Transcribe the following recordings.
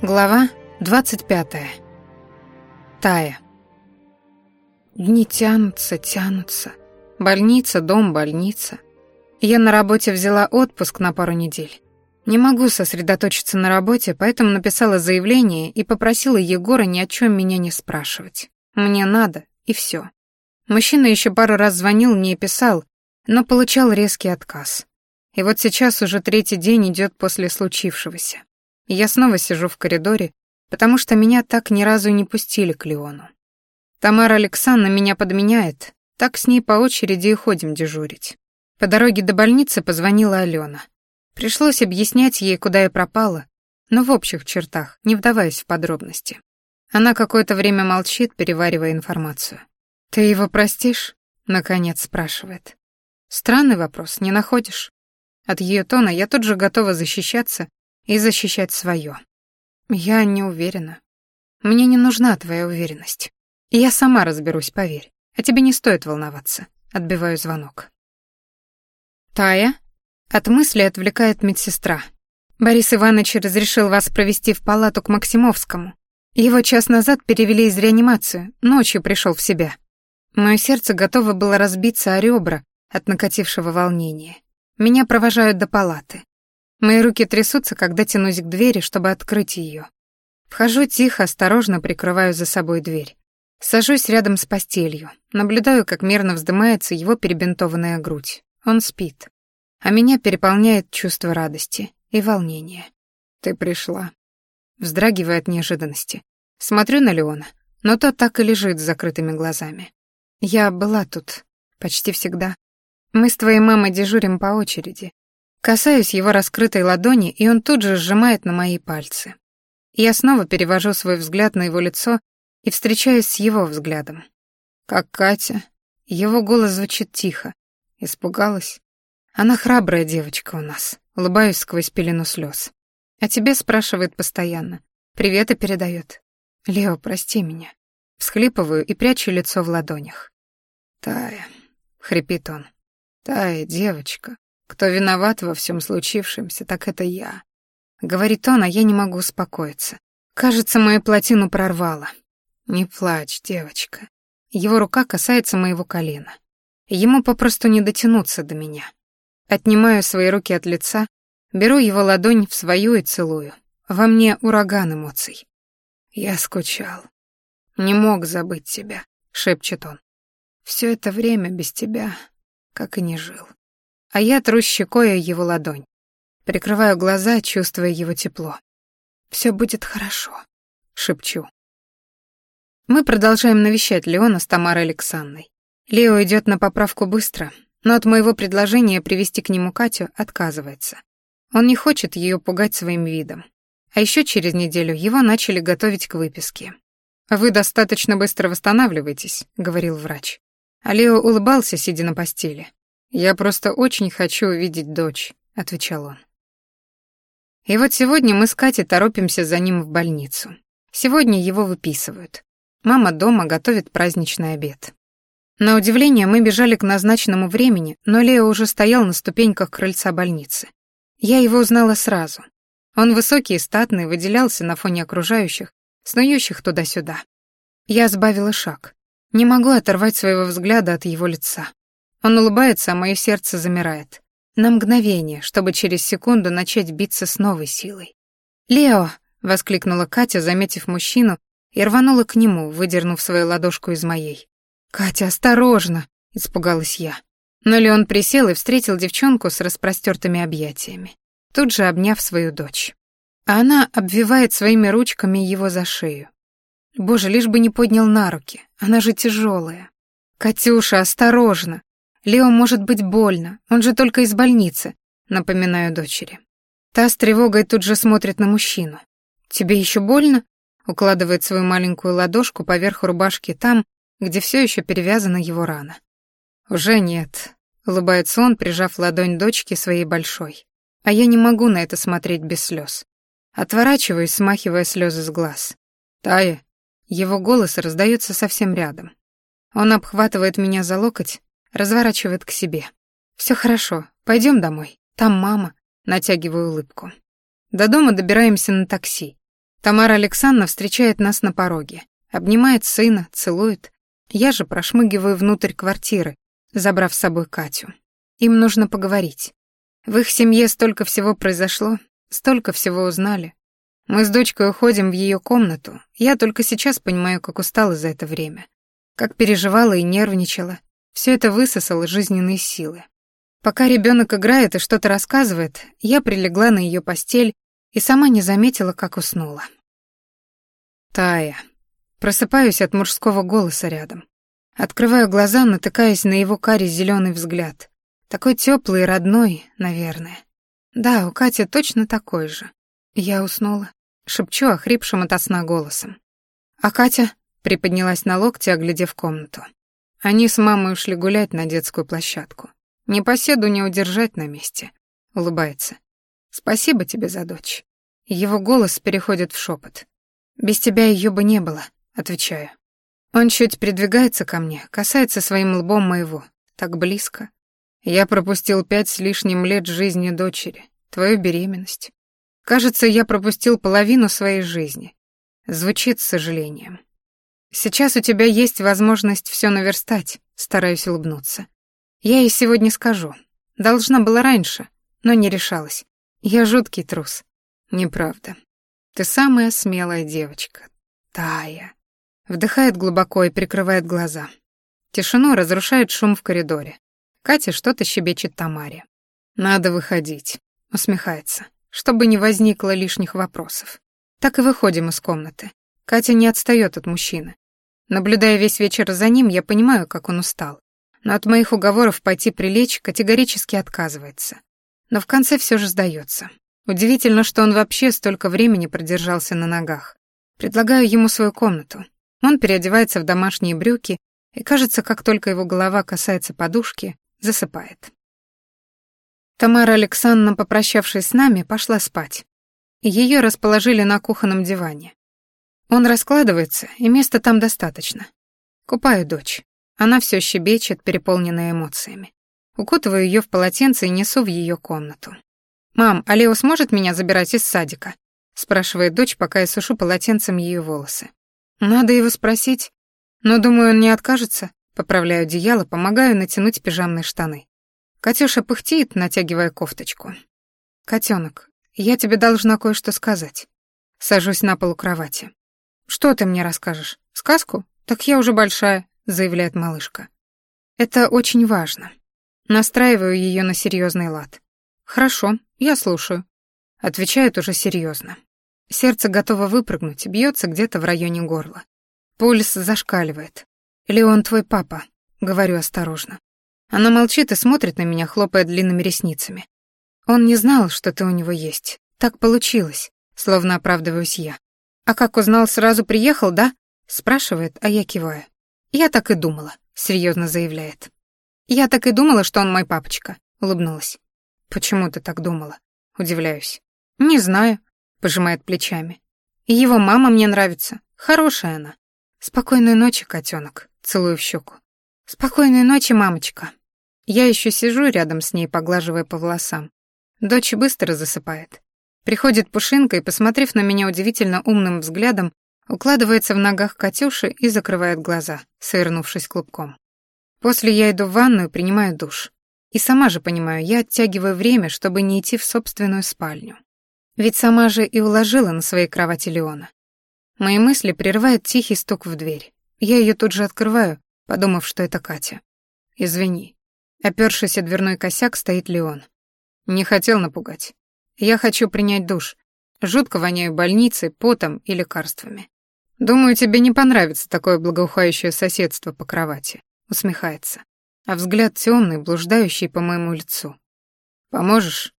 Глава 25. Тая. Дни тянутся, тянутся. Больница, дом, больница. Я на работе взяла отпуск на пару недель. Не могу сосредоточиться на работе, поэтому написала заявление и попросила Егора ни о чем меня не спрашивать. Мне надо, и все. Мужчина еще пару раз звонил мне и писал, но получал резкий отказ. И вот сейчас уже третий день идет после случившегося. Я снова сижу в коридоре, потому что меня так ни разу не пустили к Леону. Тамара Александровна меня подменяет, так с ней по очереди и ходим дежурить. По дороге до больницы позвонила Алена. Пришлось объяснять ей, куда я пропала, но в общих чертах, не вдаваясь в подробности. Она какое-то время молчит, переваривая информацию. «Ты его простишь?» — наконец спрашивает. Странный вопрос, не находишь? От ее тона я тут же готова защищаться и защищать свое. Я не уверена. Мне не нужна твоя уверенность. Я сама разберусь, поверь. А тебе не стоит волноваться. Отбиваю звонок. Тая? От мысли отвлекает медсестра. Борис Иванович разрешил вас провести в палату к Максимовскому. Его час назад перевели из реанимации, ночью пришел в себя. Мое сердце готово было разбиться о ребра от накатившего волнения. Меня провожают до палаты. Мои руки трясутся, когда тянусь к двери, чтобы открыть ее. Вхожу тихо, осторожно прикрываю за собой дверь. Сажусь рядом с постелью, наблюдаю, как мерно вздымается его перебинтованная грудь. Он спит. А меня переполняет чувство радости и волнения. «Ты пришла». Вздрагивая от неожиданности. Смотрю на Леона, но тот так и лежит с закрытыми глазами. Я была тут почти всегда. Мы с твоей мамой дежурим по очереди. Касаюсь его раскрытой ладони, и он тут же сжимает на мои пальцы. Я снова перевожу свой взгляд на его лицо и встречаюсь с его взглядом. «Как Катя?» Его голос звучит тихо. Испугалась? Она храбрая девочка у нас. Улыбаюсь сквозь пелену слез. А тебе спрашивает постоянно. Привет и передает. Лео, прости меня. Всхлипываю и прячу лицо в ладонях. Тая, хрипит он. Тая, девочка, кто виноват во всем случившемся, так это я. Говорит он, а я не могу успокоиться. Кажется, мою плотину прорвало. Не плачь, девочка. Его рука касается моего колена. Ему попросту не дотянуться до меня. Отнимаю свои руки от лица, беру его ладонь в свою и целую. Во мне ураган эмоций. Я скучал. Не мог забыть тебя, шепчет он. Все это время без тебя, как и не жил а я тру щекой его ладонь. Прикрываю глаза, чувствуя его тепло. «Все будет хорошо», — шепчу. Мы продолжаем навещать Леона с Тамарой Александрой. Лео идет на поправку быстро, но от моего предложения привести к нему Катю отказывается. Он не хочет ее пугать своим видом. А еще через неделю его начали готовить к выписке. «Вы достаточно быстро восстанавливаетесь», — говорил врач. А Лео улыбался, сидя на постели. «Я просто очень хочу увидеть дочь», — отвечал он. И вот сегодня мы с Катей торопимся за ним в больницу. Сегодня его выписывают. Мама дома готовит праздничный обед. На удивление мы бежали к назначенному времени, но Лео уже стоял на ступеньках крыльца больницы. Я его узнала сразу. Он высокий и статный, выделялся на фоне окружающих, снующих туда-сюда. Я сбавила шаг. Не могу оторвать своего взгляда от его лица. Он улыбается, а мое сердце замирает. На мгновение, чтобы через секунду начать биться с новой силой. «Лео!» — воскликнула Катя, заметив мужчину, и рванула к нему, выдернув свою ладошку из моей. «Катя, осторожно!» — испугалась я. Но Леон присел и встретил девчонку с распростертыми объятиями, тут же обняв свою дочь. А она обвивает своими ручками его за шею. Боже, лишь бы не поднял на руки, она же тяжелая. «Катюша, осторожно!» Лео может быть больно, он же только из больницы, напоминаю дочери. Та с тревогой тут же смотрит на мужчину. Тебе еще больно? Укладывает свою маленькую ладошку поверх рубашки там, где все еще перевязана его рана. Уже нет, улыбается он, прижав ладонь дочки своей большой. А я не могу на это смотреть без слез. Отворачиваюсь, смахивая слезы с глаз. Тая, его голос раздается совсем рядом. Он обхватывает меня за локоть разворачивает к себе. Все хорошо, пойдем домой. Там мама. Натягиваю улыбку. До дома добираемся на такси. Тамара Александровна встречает нас на пороге, обнимает сына, целует. Я же прошмыгиваю внутрь квартиры, забрав с собой Катю. Им нужно поговорить. В их семье столько всего произошло, столько всего узнали. Мы с дочкой уходим в ее комнату. Я только сейчас понимаю, как устала за это время. Как переживала и нервничала. Все это высосало жизненные силы. Пока ребенок играет и что-то рассказывает, я прилегла на ее постель и сама не заметила, как уснула. Тая. Просыпаюсь от мужского голоса рядом. Открываю глаза, натыкаясь на его карий зеленый взгляд. Такой теплый и родной, наверное. Да, у Кати точно такой же. Я уснула. Шепчу охрипшим от сна голосом. А Катя приподнялась на локте, оглядев комнату. Они с мамой ушли гулять на детскую площадку. Непоседу не удержать на месте. Улыбается. Спасибо тебе за дочь. Его голос переходит в шепот. Без тебя ее бы не было, отвечаю. Он чуть придвигается ко мне, касается своим лбом моего, так близко. Я пропустил пять с лишним лет жизни дочери, твою беременность. Кажется, я пропустил половину своей жизни. Звучит с сожалением. Сейчас у тебя есть возможность все наверстать, стараюсь улыбнуться. Я ей сегодня скажу. Должна была раньше, но не решалась. Я жуткий трус. Неправда. Ты самая смелая девочка. Тая. Вдыхает глубоко и прикрывает глаза. Тишину разрушает шум в коридоре. Катя что-то щебечет Тамаре. «Надо выходить», — усмехается, чтобы не возникло лишних вопросов. Так и выходим из комнаты. Катя не отстает от мужчины. Наблюдая весь вечер за ним, я понимаю, как он устал. Но от моих уговоров пойти прилечь категорически отказывается. Но в конце все же сдается. Удивительно, что он вообще столько времени продержался на ногах. Предлагаю ему свою комнату. Он переодевается в домашние брюки и, кажется, как только его голова касается подушки, засыпает. Тамара Александровна, попрощавшись с нами, пошла спать. Ее расположили на кухонном диване. Он раскладывается, и места там достаточно. Купаю дочь. Она все щебечет, переполненная эмоциями. Укутываю ее в полотенце и несу в ее комнату. «Мам, а Лео сможет меня забирать из садика?» спрашивает дочь, пока я сушу полотенцем ее волосы. «Надо его спросить. Но, думаю, он не откажется». Поправляю одеяло, помогаю натянуть пижамные штаны. Катюша пыхтит, натягивая кофточку. «Котенок, я тебе должна кое-что сказать». Сажусь на полу кровати. «Что ты мне расскажешь? Сказку? Так я уже большая», — заявляет малышка. «Это очень важно». Настраиваю ее на серьезный лад. «Хорошо, я слушаю», — отвечает уже серьезно. Сердце готово выпрыгнуть, бьется где-то в районе горла. Пульс зашкаливает. «Или он твой папа?» — говорю осторожно. Она молчит и смотрит на меня, хлопая длинными ресницами. «Он не знал, что ты у него есть. Так получилось», — словно оправдываюсь я. «А как узнал, сразу приехал, да?» — спрашивает, а я киваю. «Я так и думала», — серьезно заявляет. «Я так и думала, что он мой папочка», — улыбнулась. «Почему ты так думала?» — удивляюсь. «Не знаю», — пожимает плечами. «Его мама мне нравится. Хорошая она. Спокойной ночи, котенок», — целую в щеку. «Спокойной ночи, мамочка». Я еще сижу рядом с ней, поглаживая по волосам. Дочь быстро засыпает. Приходит Пушинка и, посмотрев на меня удивительно умным взглядом, укладывается в ногах Катюши и закрывает глаза, свернувшись клубком. После я иду в ванную, принимаю душ. И сама же понимаю, я оттягиваю время, чтобы не идти в собственную спальню. Ведь сама же и уложила на своей кровати Леона. Мои мысли прерывает тихий стук в дверь. Я ее тут же открываю, подумав, что это Катя. «Извини». Опершись о дверной косяк, стоит Леон. Не хотел напугать. Я хочу принять душ. Жутко воняю больницей, потом и лекарствами. Думаю, тебе не понравится такое благоухающее соседство по кровати. Усмехается а взгляд темный, блуждающий по моему лицу. «Поможешь?»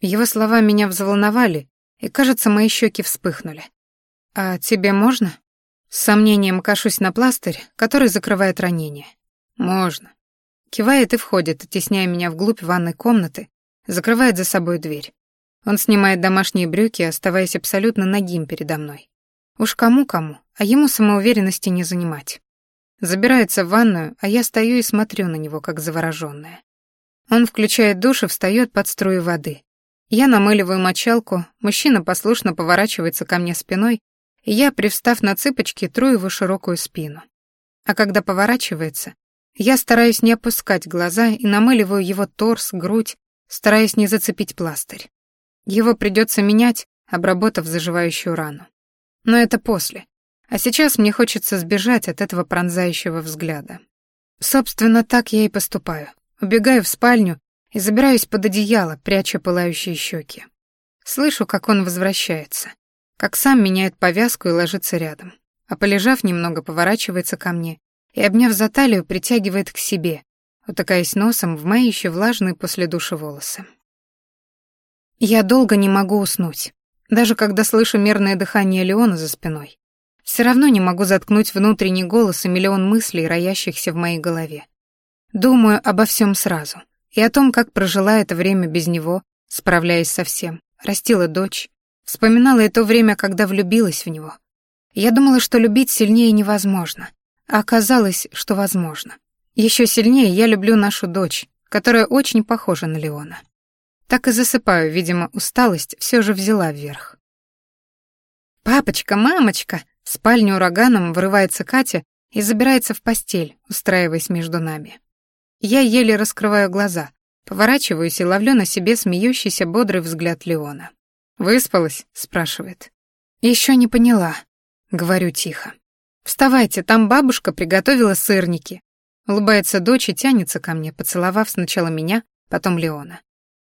Его слова меня взволновали, и, кажется, мои щеки вспыхнули. «А тебе можно?» С сомнением кашусь на пластырь, который закрывает ранение. «Можно». Кивает и входит, оттесняя меня вглубь ванной комнаты, закрывает за собой дверь. Он снимает домашние брюки, оставаясь абсолютно нагим передо мной. Уж кому-кому, а ему самоуверенности не занимать. Забирается в ванную, а я стою и смотрю на него, как заворожённая. Он включает душ и встаёт под струю воды. Я намыливаю мочалку, мужчина послушно поворачивается ко мне спиной, и я, привстав на цыпочки, тру его широкую спину. А когда поворачивается, я стараюсь не опускать глаза и намыливаю его торс, грудь, стараясь не зацепить пластырь. Его придется менять, обработав заживающую рану. Но это после. А сейчас мне хочется сбежать от этого пронзающего взгляда. Собственно, так я и поступаю. Убегаю в спальню и забираюсь под одеяло, пряча пылающие щеки. Слышу, как он возвращается, как сам меняет повязку и ложится рядом, а полежав немного, поворачивается ко мне и, обняв за талию, притягивает к себе, утыкаясь носом в мои еще влажные после души волосы. Я долго не могу уснуть, даже когда слышу мерное дыхание Леона за спиной. Все равно не могу заткнуть внутренний голос и миллион мыслей, роящихся в моей голове. Думаю обо всем сразу — и о том, как прожила это время без него, справляясь со всем, растила дочь, вспоминала и то время, когда влюбилась в него. Я думала, что любить сильнее невозможно, а оказалось, что возможно. Еще сильнее я люблю нашу дочь, которая очень похожа на Леона. Так и засыпаю, видимо, усталость все же взяла вверх. «Папочка, мамочка!» В спальню ураганом врывается Катя и забирается в постель, устраиваясь между нами. Я еле раскрываю глаза, поворачиваюсь и ловлю на себе смеющийся бодрый взгляд Леона. «Выспалась?» — спрашивает. «Еще не поняла», — говорю тихо. «Вставайте, там бабушка приготовила сырники». Улыбается дочь и тянется ко мне, поцеловав сначала меня, потом Леона.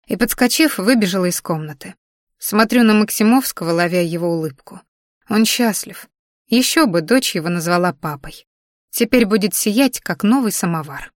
И, подскочив, выбежала из комнаты. Смотрю на Максимовского, ловя его улыбку. Он счастлив. Еще бы дочь его назвала папой. Теперь будет сиять, как новый самовар.